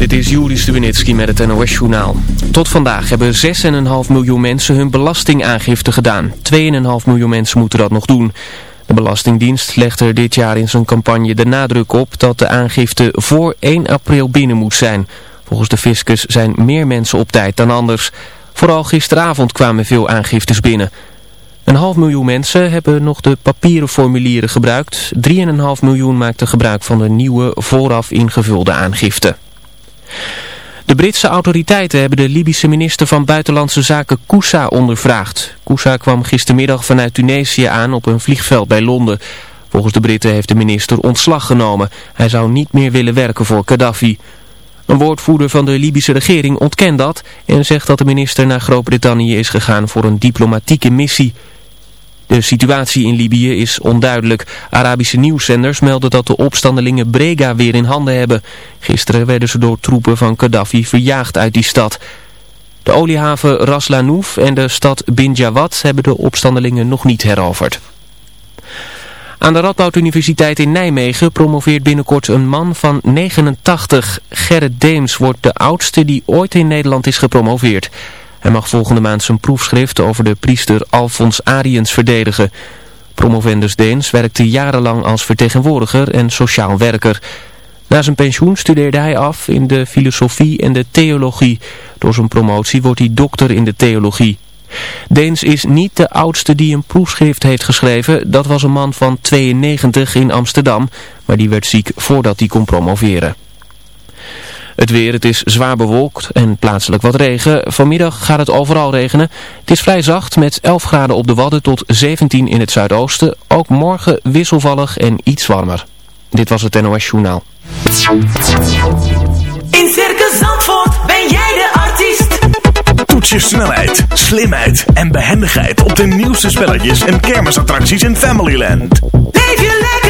Dit is Juri Stubenitski met het NOS-journaal. Tot vandaag hebben 6,5 miljoen mensen hun belastingaangifte gedaan. 2,5 miljoen mensen moeten dat nog doen. De Belastingdienst legt er dit jaar in zijn campagne de nadruk op dat de aangifte voor 1 april binnen moet zijn. Volgens de fiscus zijn meer mensen op tijd dan anders. Vooral gisteravond kwamen veel aangiftes binnen. Een half miljoen mensen hebben nog de papieren formulieren gebruikt. 3,5 miljoen maakten gebruik van de nieuwe vooraf ingevulde aangifte. De Britse autoriteiten hebben de Libische minister van Buitenlandse Zaken Koussa ondervraagd. Koussa kwam gistermiddag vanuit Tunesië aan op een vliegveld bij Londen. Volgens de Britten heeft de minister ontslag genomen. Hij zou niet meer willen werken voor Gaddafi. Een woordvoerder van de Libische regering ontkent dat en zegt dat de minister naar Groot-Brittannië is gegaan voor een diplomatieke missie. De situatie in Libië is onduidelijk. Arabische nieuwszenders melden dat de opstandelingen Brega weer in handen hebben. Gisteren werden ze door troepen van Gaddafi verjaagd uit die stad. De oliehaven Ras Lanouf en de stad Bin Jawad hebben de opstandelingen nog niet heroverd. Aan de Radboud Universiteit in Nijmegen promoveert binnenkort een man van 89. Gerrit Deems wordt de oudste die ooit in Nederland is gepromoveerd. Hij mag volgende maand zijn proefschrift over de priester Alfons Ariens verdedigen. Promovendus Deens werkte jarenlang als vertegenwoordiger en sociaal werker. Na zijn pensioen studeerde hij af in de filosofie en de theologie. Door zijn promotie wordt hij dokter in de theologie. Deens is niet de oudste die een proefschrift heeft geschreven. Dat was een man van 92 in Amsterdam, maar die werd ziek voordat hij kon promoveren. Het weer, het is zwaar bewolkt en plaatselijk wat regen. Vanmiddag gaat het overal regenen. Het is vrij zacht met 11 graden op de Wadden tot 17 in het zuidoosten. Ook morgen wisselvallig en iets warmer. Dit was het NOS Journaal. In Circus Zandvoort ben jij de artiest. Toets je snelheid, slimheid en behendigheid op de nieuwste spelletjes en kermisattracties in Familyland. Leef je lekker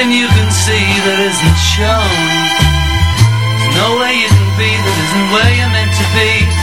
Nothing you can see that isn't shown. No way you can be that isn't where you're meant to be.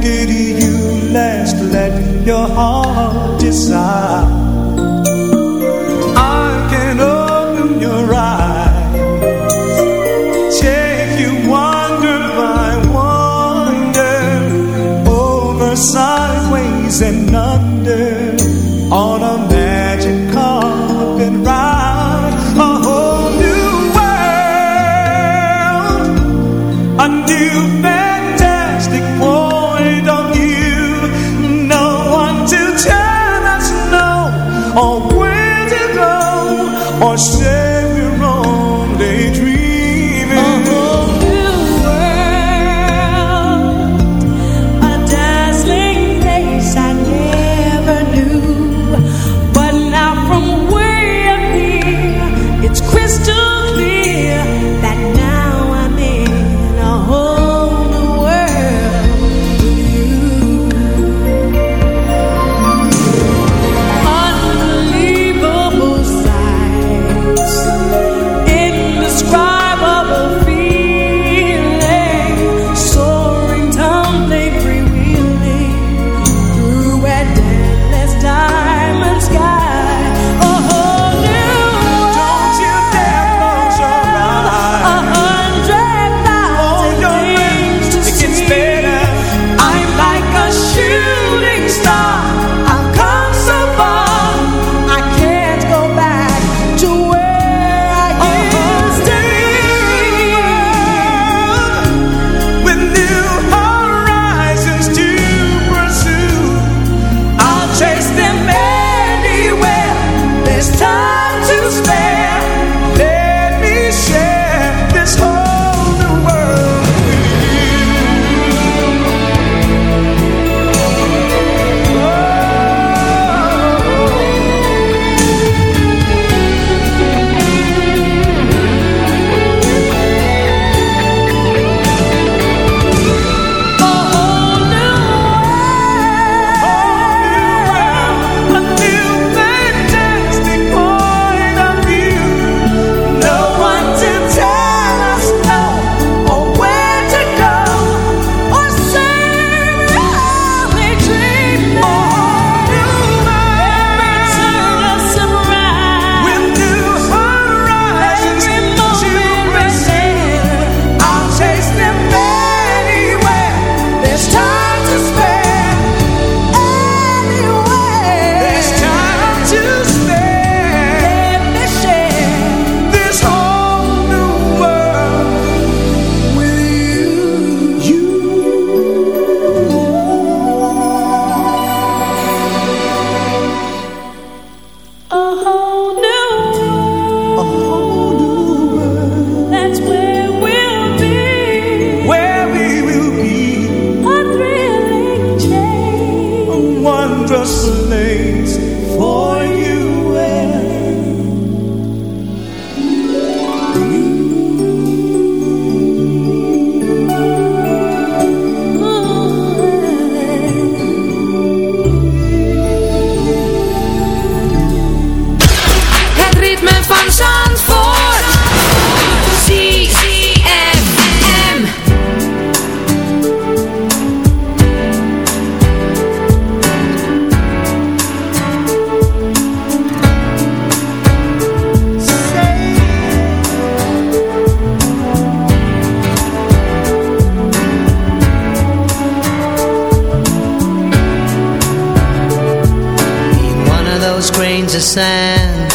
Did you last let your heart decide? the sand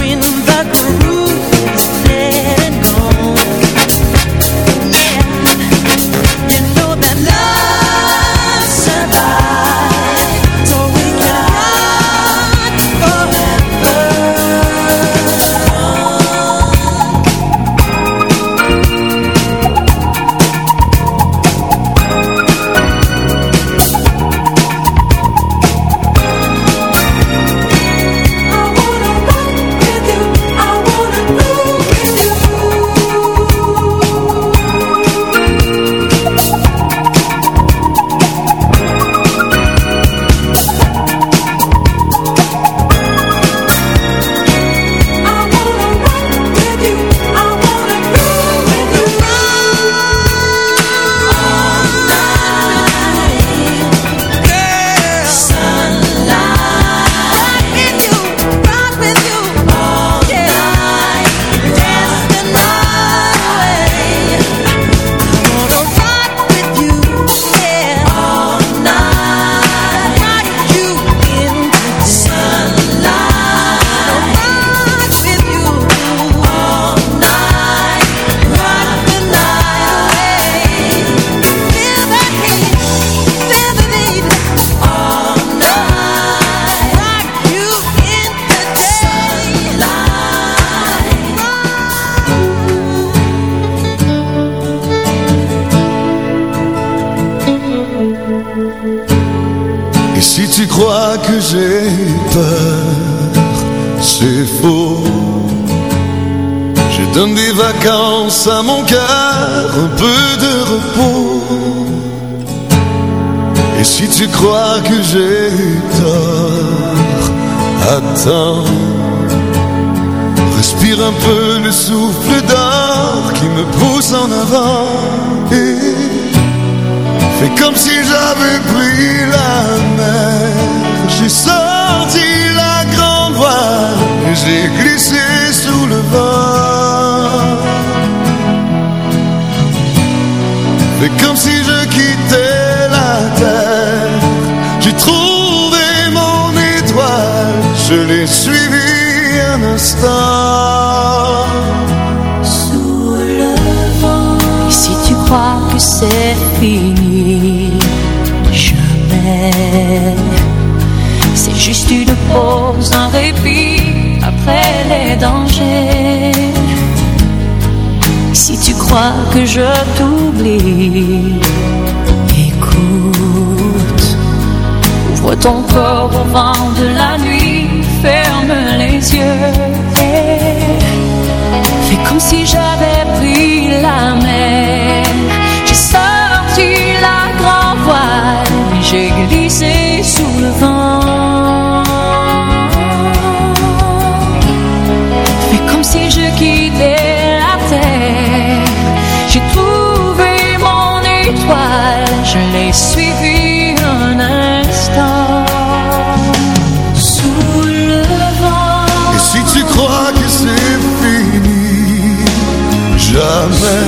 In that groove si tu crois que j'ai tort, attends. Respire un peu le souffle d'or qui me pousse en avant et fais comme si j'avais pris la mer. J'ai sorti la grande voile et j'ai glissé sous le vent. Fais comme si je quittais la terre j'ai trouvé mon étoile, je l'ai suivi un instant. Sous le vent, si tu crois que c'est fini, jamais. C'est juste une pause, un répit après les dangers. Si tu crois que je t'oublie Ton corps au vent de la nuit, ferme les yeux. Fais comme si j'avais pris la mer. J'ai sorti la grand voile, j'ai glissé sous le vent. Fais comme si je quittais la terre. J'ai trouvé mon étoile, je l'ai suivie. over.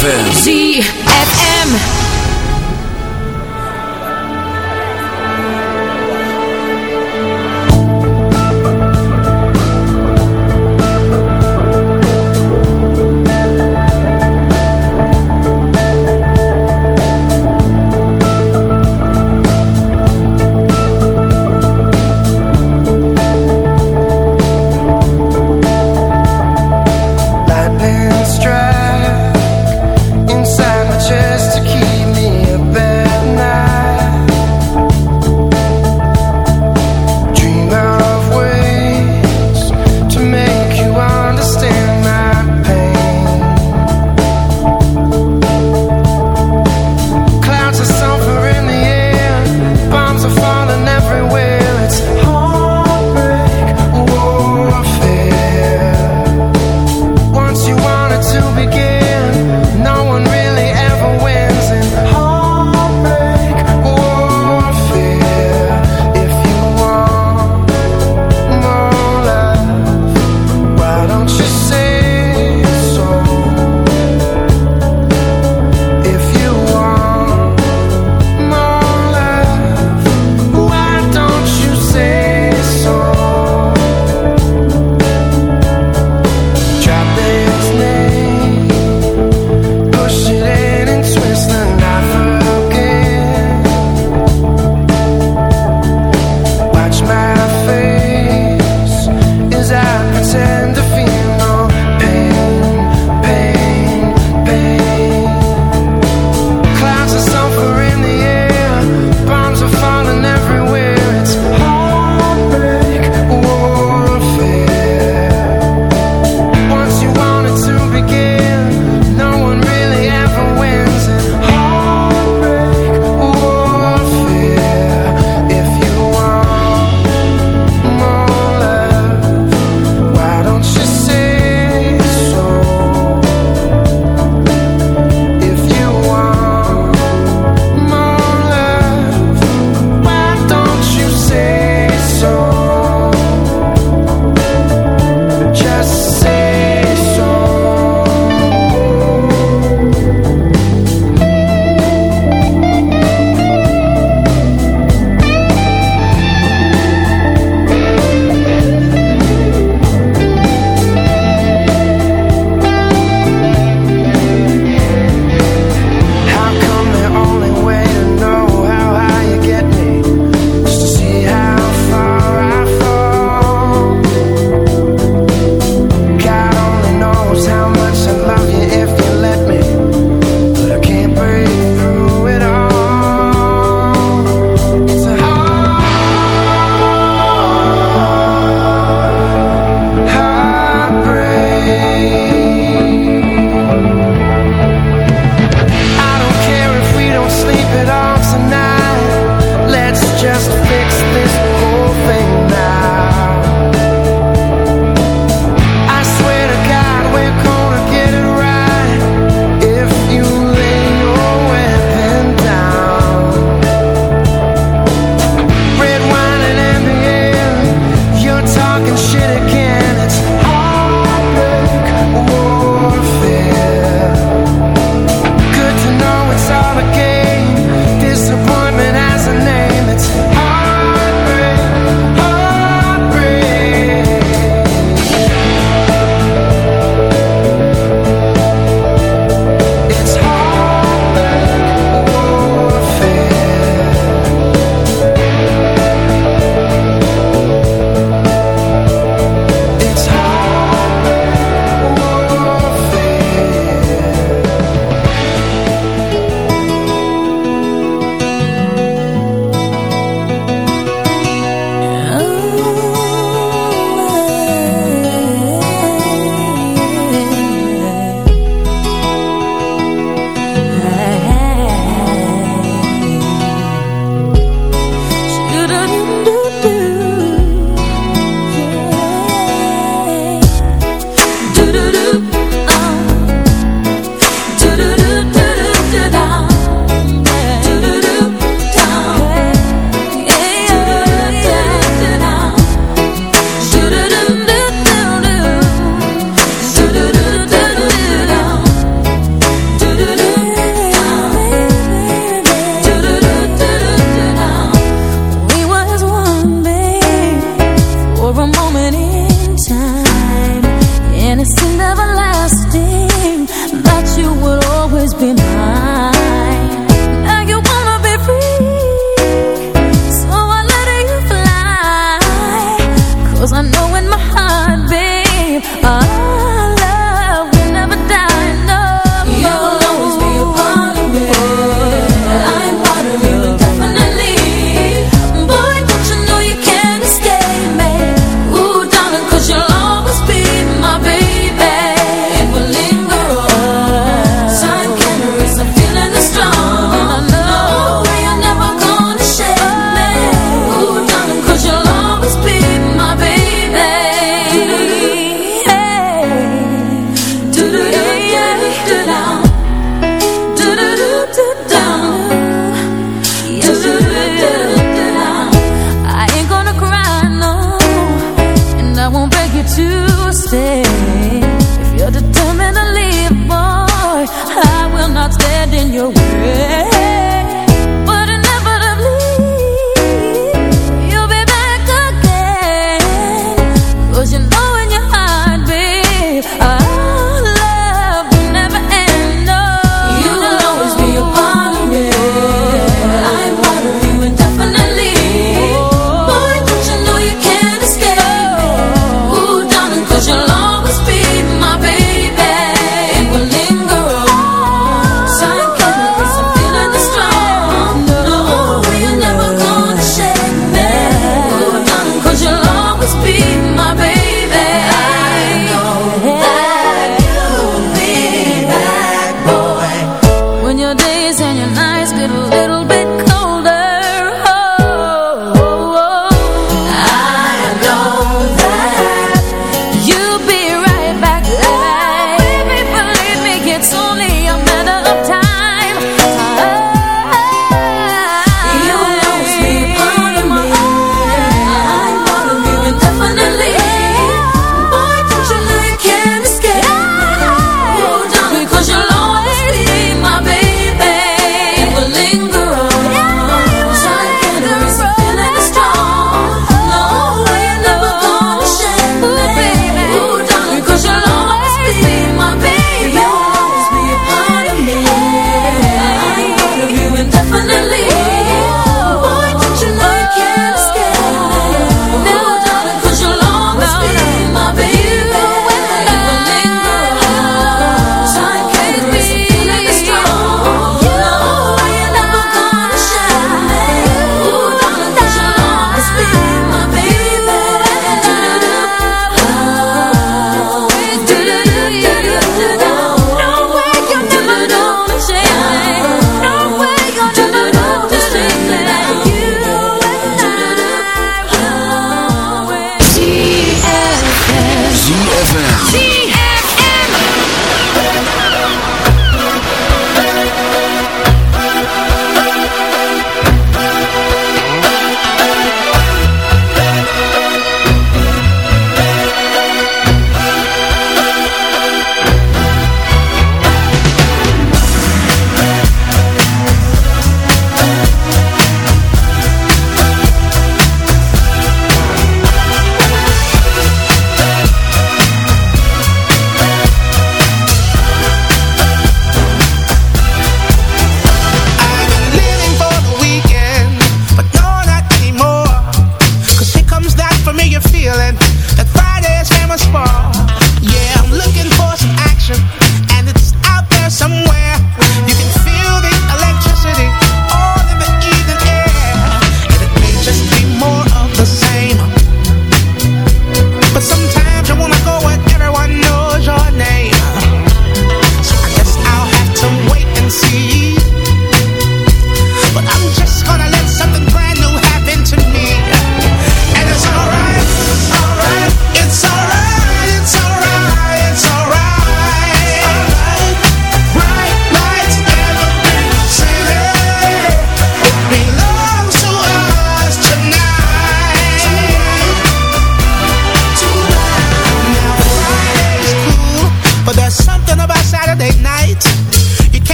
ZFM.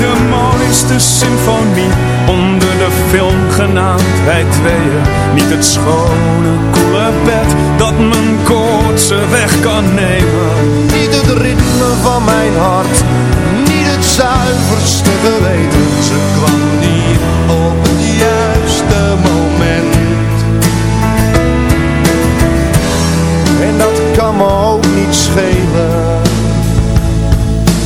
De mooiste symfonie onder de film genaamd wij tweeën. Niet het schone, koele bed dat mijn koortse weg kan nemen. Niet het ritme van mijn hart, niet het zuiverste geweten. Ze kwam niet op